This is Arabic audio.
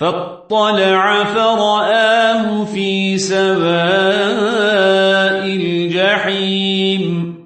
فاطلع فرآه في سواء الجحيم.